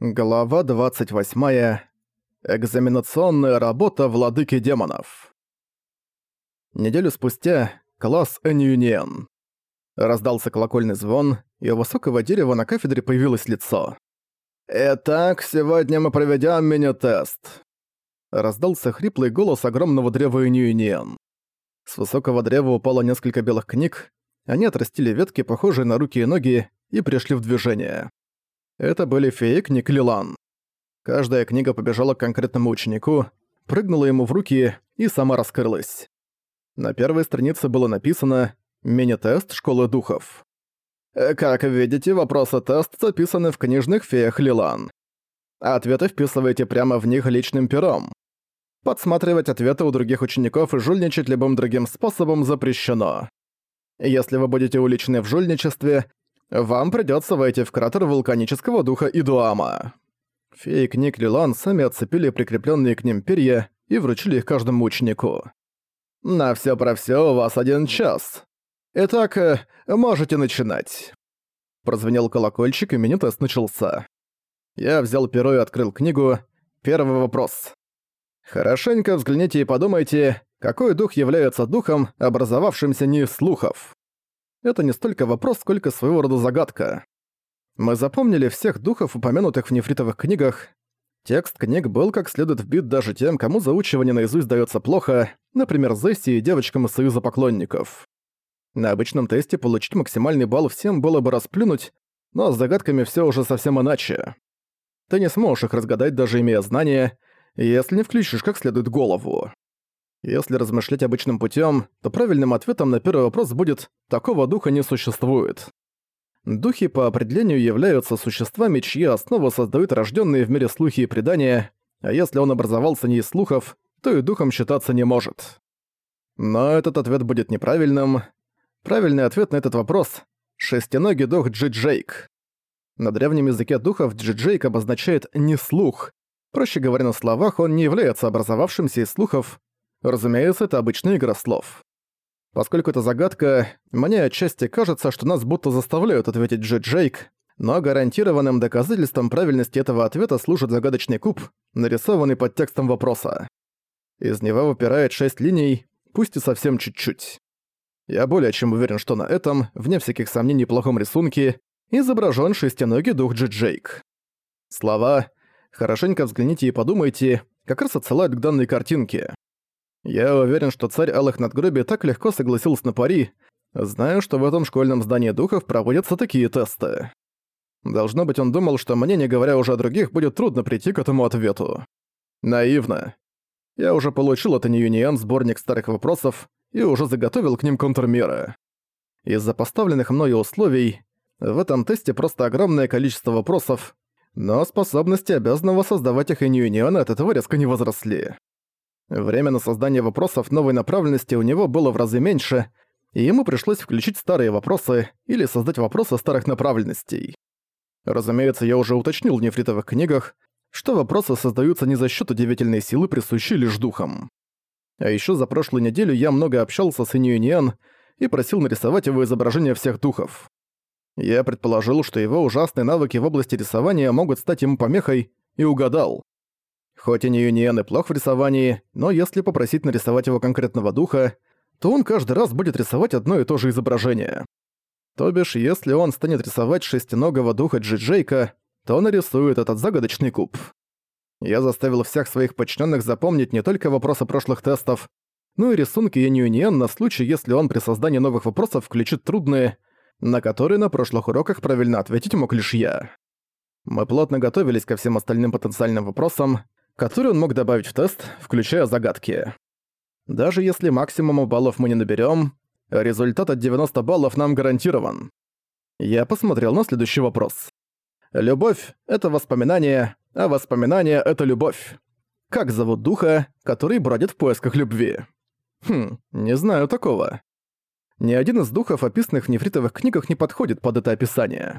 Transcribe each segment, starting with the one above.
Глава 28. Экзаменационная работа владыки демонов. Неделю спустя класс Энюниен. Раздался колокольный звон, и у высокого дерева на кафедре появилось лицо. «Итак, сегодня мы проведем мини-тест». Раздался хриплый голос огромного древа Энюниен. С высокого древа упало несколько белых книг, они отрастили ветки, похожие на руки и ноги, и пришли в движение. Это были феи книг Лилан. Каждая книга побежала к конкретному ученику, прыгнула ему в руки и сама раскрылась. На первой странице было написано «Мини-тест Школы Духов». Э, как видите, вопросы-тест записаны в книжных феях Лилан. Ответы вписывайте прямо в них личным пером. Подсматривать ответы у других учеников и жульничать любым другим способом запрещено. Если вы будете уличены в жульничестве, вам придётся войти в кратер вулканического духа Идуама. Феи книг Лилан сами отцепили прикреплённые к ним перья и вручили их каждому ученику. На всё про всё у вас один час. Итак, э, можете начинать. Прозвенел колокольчик, и мини-тест начался. Я взял перо и открыл книгу. Первый вопрос. Хорошенько взгляните и подумайте, какой дух является духом, образовавшимся не из слухов. Это не столько вопрос, сколько своего рода загадка. Мы запомнили всех духов, упомянутых в нефритовых книгах. Текст книг был как следует вбит даже тем, кому заучивание наизусть дается плохо, например, Зесси и девочкам из Союза поклонников. На обычном тесте получить максимальный балл всем было бы расплюнуть, но с загадками все уже совсем иначе. Ты не сможешь их разгадать, даже имея знания, если не включишь как следует голову. Если размышлять обычным путем, то правильным ответом на первый вопрос будет «такого духа не существует». Духи по определению являются существами, чьи основы создают рожденные в мире слухи и предания, а если он образовался не из слухов, то и духом считаться не может. Но этот ответ будет неправильным. Правильный ответ на этот вопрос — шестиногий дух Джиджейк. На древнем языке духов Джиджейк обозначает «не слух». Проще говоря, на словах он не является образовавшимся из слухов, Разумеется, это обычная игра слов. Поскольку это загадка, мне отчасти кажется, что нас будто заставляют ответить Джи Джейк, но гарантированным доказательством правильности этого ответа служит загадочный куб, нарисованный под текстом вопроса. Из него выпирает шесть линий, пусть и совсем чуть-чуть. Я более чем уверен, что на этом, вне всяких сомнений плохом рисунке, изображен шестиногий дух Джи Джейк. Слова «хорошенько взгляните и подумайте» как раз отсылают к данной картинке. Я уверен, что царь Алых Надгробий так легко согласился на пари, зная, что в этом школьном здании духов проводятся такие тесты. Должно быть, он думал, что мне, не говоря уже о других, будет трудно прийти к этому ответу. Наивно. Я уже получил от Ньюниан сборник старых вопросов и уже заготовил к ним контрмеры. Из-за поставленных мною условий, в этом тесте просто огромное количество вопросов, но способности обязанного создавать их Ньюниан от этого резко не возросли. Время на создание вопросов новой направленности у него было в разы меньше, и ему пришлось включить старые вопросы или создать вопросы старых направленностей. Разумеется, я уже уточнил в нефритовых книгах, что вопросы создаются не за счет удивительной силы, присущей лишь духам. А еще за прошлую неделю я много общался с Иньюниан и просил нарисовать его изображение всех духов. Я предположил, что его ужасные навыки в области рисования могут стать ему помехой, и угадал. Хоть и не Юниен и плох в рисовании, но если попросить нарисовать его конкретного духа, то он каждый раз будет рисовать одно и то же изображение. То бишь, если он станет рисовать шестиногого духа Джиджейка, то нарисует этот загадочный куб. Я заставил всех своих подчиненных запомнить не только вопросы прошлых тестов, но и рисунки Янюниен на случай, если он при создании новых вопросов включит трудные, на которые на прошлых уроках правильно ответить мог лишь я. Мы плотно готовились ко всем остальным потенциальным вопросам, который он мог добавить в тест, включая загадки. Даже если максимума баллов мы не наберем, результат от 90 баллов нам гарантирован. Я посмотрел на следующий вопрос. Любовь — это воспоминание, а воспоминание — это любовь. Как зовут духа, который бродит в поисках любви? Хм, не знаю такого. Ни один из духов, описанных в нефритовых книгах, не подходит под это описание.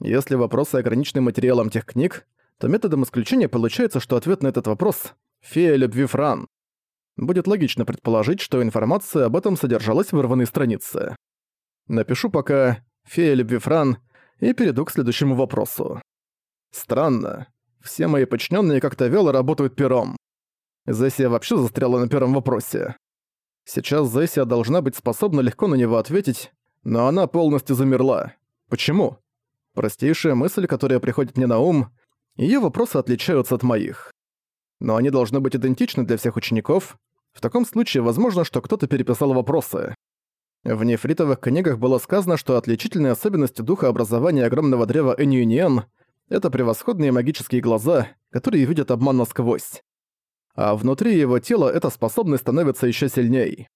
Если вопросы ограничены материалом тех книг, то методом исключения получается, что ответ на этот вопрос — «Фея любви Фран». Будет логично предположить, что информация об этом содержалась в вырванной странице. Напишу пока «Фея любви Фран» и перейду к следующему вопросу. Странно. Все мои подчиненные как-то вяло работают пером. Зессия вообще застряла на первом вопросе. Сейчас Зессия должна быть способна легко на него ответить, но она полностью замерла. Почему? Простейшая мысль, которая приходит мне на ум, ее вопросы отличаются от моих. Но они должны быть идентичны для всех учеников. В таком случае возможно, что кто-то переписал вопросы. В нефритовых книгах было сказано, что отличительной особенностью духа образования огромного древа Энюниен — это превосходные магические глаза, которые видят обман насквозь. А внутри его тела эта способность становится еще сильней.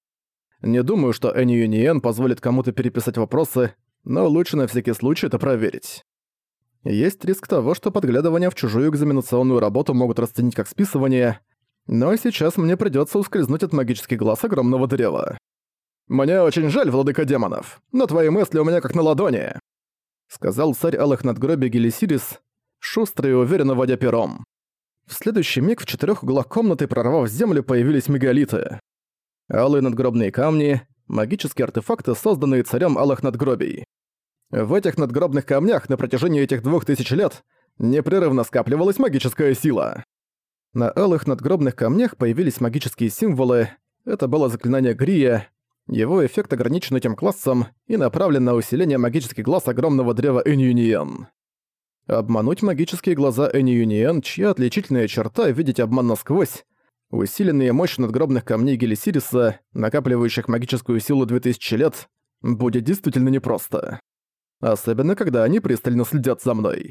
Не думаю, что Энюниен позволит кому-то переписать вопросы, но лучше на всякий случай это проверить. Есть риск того, что подглядывание в чужую экзаменационную работу могут расценить как списывание, но сейчас мне придётся ускользнуть от магических глаз огромного древа. «Мне очень жаль, владыка демонов, но твои мысли у меня как на ладони», сказал царь Алых надгробий Гелисирис, шустро и уверенно водя пером. В следующий миг в четырёх углах комнаты, прорвав землю, появились мегалиты. Алые надгробные камни, магические артефакты, созданные царем Алых надгробий. В этих надгробных камнях на протяжении этих двух тысяч лет непрерывно скапливалась магическая сила. На алых надгробных камнях появились магические символы, это было заклинание Грия, его эффект ограничен этим классом и направлен на усиление магических глаз огромного древа Эньюниен. Обмануть магические глаза Эньюниен, чья отличительная черта — видеть обман насквозь, усиленные мощь надгробных камней Гелисириса, накапливающих магическую силу 2000 лет, будет действительно непросто. Особенно, когда они пристально следят за мной.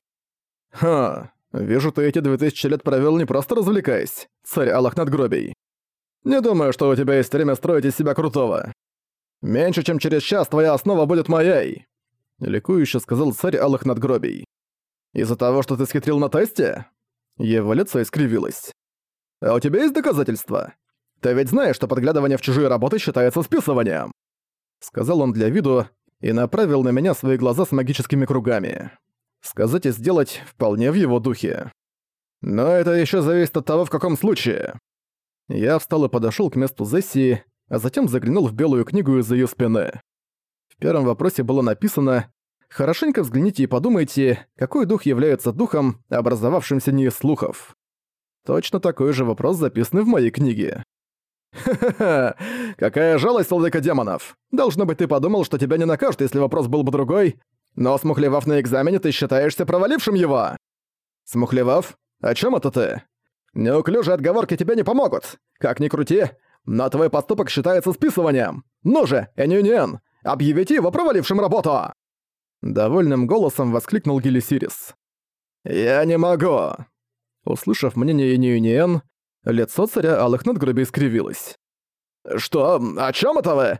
Ха, вижу, ты эти 2000 лет провел не просто развлекаясь, царь Аллах надгробий. Не думаю, что у тебя есть время строить из себя крутого. Меньше чем через час твоя основа будет моей!» Ликующе сказал царь Алых Надгробий. «Из-за того, что ты схитрил на тесте?» Его лицо искривилось. «А у тебя есть доказательства? Ты ведь знаешь, что подглядывание в чужие работы считается списыванием!» Сказал он для виду и направил на меня свои глаза с магическими кругами. Сказать и сделать вполне в его духе. Но это еще зависит от того, в каком случае. Я встал и подошел к месту Зессии, а затем заглянул в белую книгу из-за её спины. В первом вопросе было написано «Хорошенько взгляните и подумайте, какой дух является духом, образовавшимся не из слухов». Точно такой же вопрос записан в моей книге. «Ха-ха-ха! Какая жалость, владыка демонов! Должно быть, ты подумал, что тебя не накажут, если вопрос был бы другой, но смухлевав на экзамене, ты считаешься провалившим его!» «Смухлевав? О чем это ты?» «Неуклюжие отговорки тебе не помогут! Как ни крути, но твой поступок считается списыванием. Ну же, Энюниен, объявите его провалившим работу!» Довольным голосом воскликнул Гелисирис. «Я не могу!» Услышав мнение Энюниен, лицо царя Алых надгробий скривилось. «Что? О чем это вы?»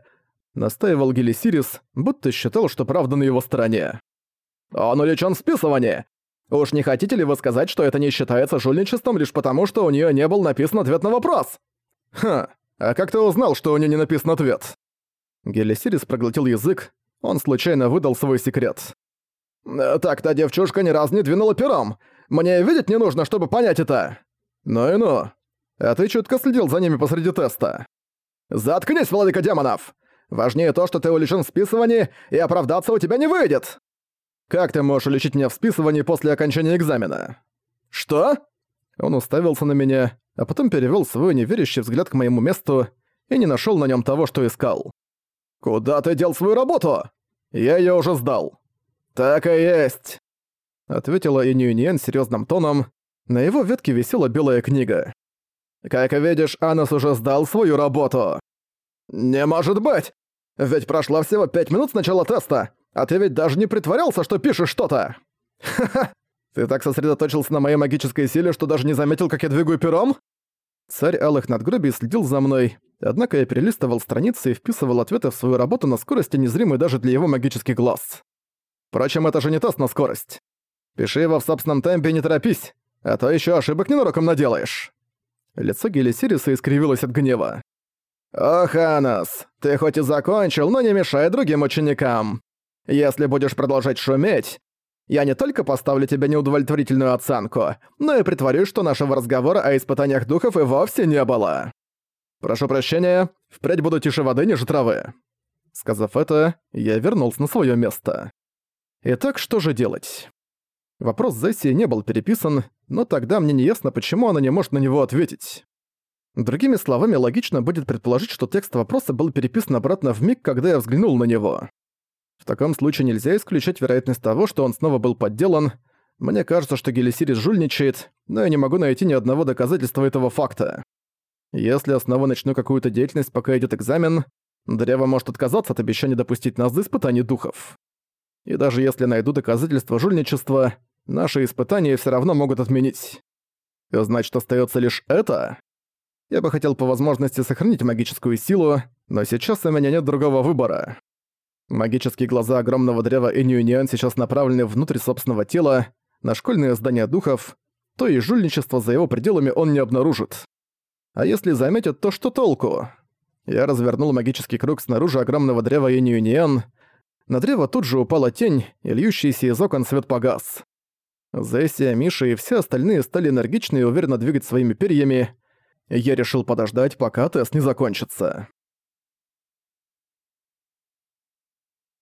Настаивал Гелисирис, будто считал, что правда на его стороне. «Он увлечён в списывании. Уж не хотите ли вы сказать, что это не считается жульничеством лишь потому, что у неё не был написан ответ на вопрос?» «Ха, «А как ты узнал, что у нее не написан ответ?» Гелисирис проглотил язык, он случайно выдал свой секрет. «Э, «Так та девчушка ни разу не двинула пером. Мне видеть не нужно, чтобы понять это». «Ну и ну. А ты чутко следил за ними посреди теста». «Заткнись, владыка демонов! Важнее то, что ты уличен в списывании, и оправдаться у тебя не выйдет!» «Как ты можешь уличить меня в списывании после окончания экзамена?» «Что?» Он уставился на меня, а потом перевёл свой неверящий взгляд к моему месту и не нашёл на нём того, что искал. «Куда ты дел свою работу? Я её уже сдал». «Так и есть», — ответила Инюиньен серьёзным тоном. На его ветке висела белая книга. «Как видишь, Анас уже сдал свою работу». «Не может быть! Ведь прошло всего пять минут с начала теста, а ты ведь даже не притворялся, что пишешь что-то!» «Ха-ха! Ты так сосредоточился на моей магической силе, что даже не заметил, как я двигаю пером?» Царь Алых Надгробий следил за мной, однако я перелистывал страницы и вписывал ответы в свою работу на скорости, незримой даже для его магических глаз. Впрочем, это же не тест на скорость. Пиши его в собственном темпе и не торопись, а то еще ошибок ненароком наделаешь. Лицо Гелисириса искривилось от гнева. «Ох, Анас, ты хоть и закончил, но не мешай другим ученикам. Если будешь продолжать шуметь, я не только поставлю тебе неудовлетворительную оценку, но и притворюсь, что нашего разговора о испытаниях духов и вовсе не было. Прошу прощения, впредь буду тише воды ниже травы». Сказав это, я вернулся на свое место. Итак, что же делать? Вопрос Зесси не был переписан, но тогда мне не ясно, почему она не может на него ответить. Другими словами, логично будет предположить, что текст вопроса был переписан обратно в миг, когда я взглянул на него. В таком случае нельзя исключать вероятность того, что он снова был подделан. Мне кажется, что Гелисирис жульничает, но я не могу найти ни одного доказательства этого факта. Если я снова начну какую-то деятельность, пока идет экзамен, Древо может отказаться от обещания допустить нас до испытаний духов. И даже если найду доказательства жульничества, наши испытания все равно могут отменить. Значит, остается лишь это? Я бы хотел по возможности сохранить магическую силу, но сейчас у меня нет другого выбора. Магические глаза огромного древа Иньюниан сейчас направлены внутрь собственного тела, на школьное здание духов, то и жульничество за его пределами он не обнаружит. А если заметит, то что толку? Я развернул магический круг снаружи огромного древа Иньюниан. На древо тут же упала тень, и льющийся из окон свет погас. Зессия, Миша и все остальные стали энергично и уверенно двигать своими перьями, я решил подождать, пока тест не закончится.